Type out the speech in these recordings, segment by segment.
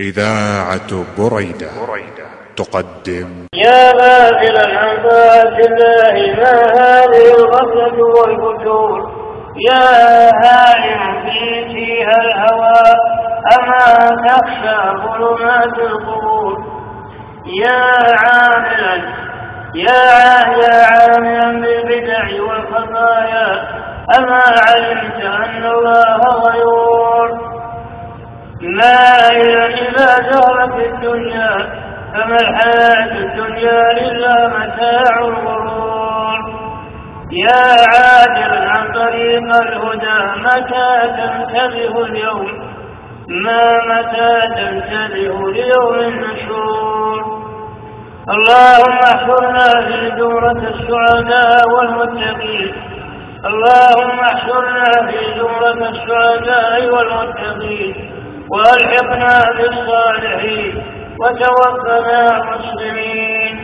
إذاعة بريدة تقدم. يا باذلا عن الله ما هذه الغفلة والفتور؟ يا هائم في فيها الهوى أما تخشى ظلمات القبور؟ يا عاملا يا يا عاملا بالبدع والخطايا أما علمت أن الله غيور؟ مائلا فما الحياة الدنيا إلا متاع الغرور؟ يا عاجلا عن طريق الهدى متى تنتبه اليوم؟ ما متى تنتبه ليوم النشور؟ اللهم احشرنا في زمرة السعداء والمتقين. اللهم احشرنا في زمرة السعداء والمتقين. وألحقنا بالصالحين. وتوفنا مسلمين.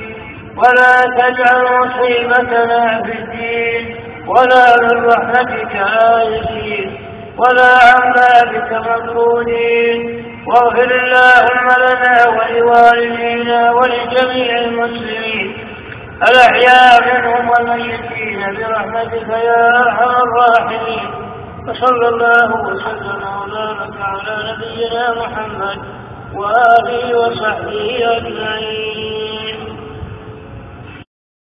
ولا تجعل مصيبتنا في الدين. ولا من رحمتك آيسين ولا عن بابك مطرودين واغفر اللهم لنا ولوالدينا ولجميع المسلمين. الأحياء منهم والميتين برحمتك يا أرحم الراحمين. وصلى الله وسلم وبارك على نبينا محمد وآله وصحبي أجمعين.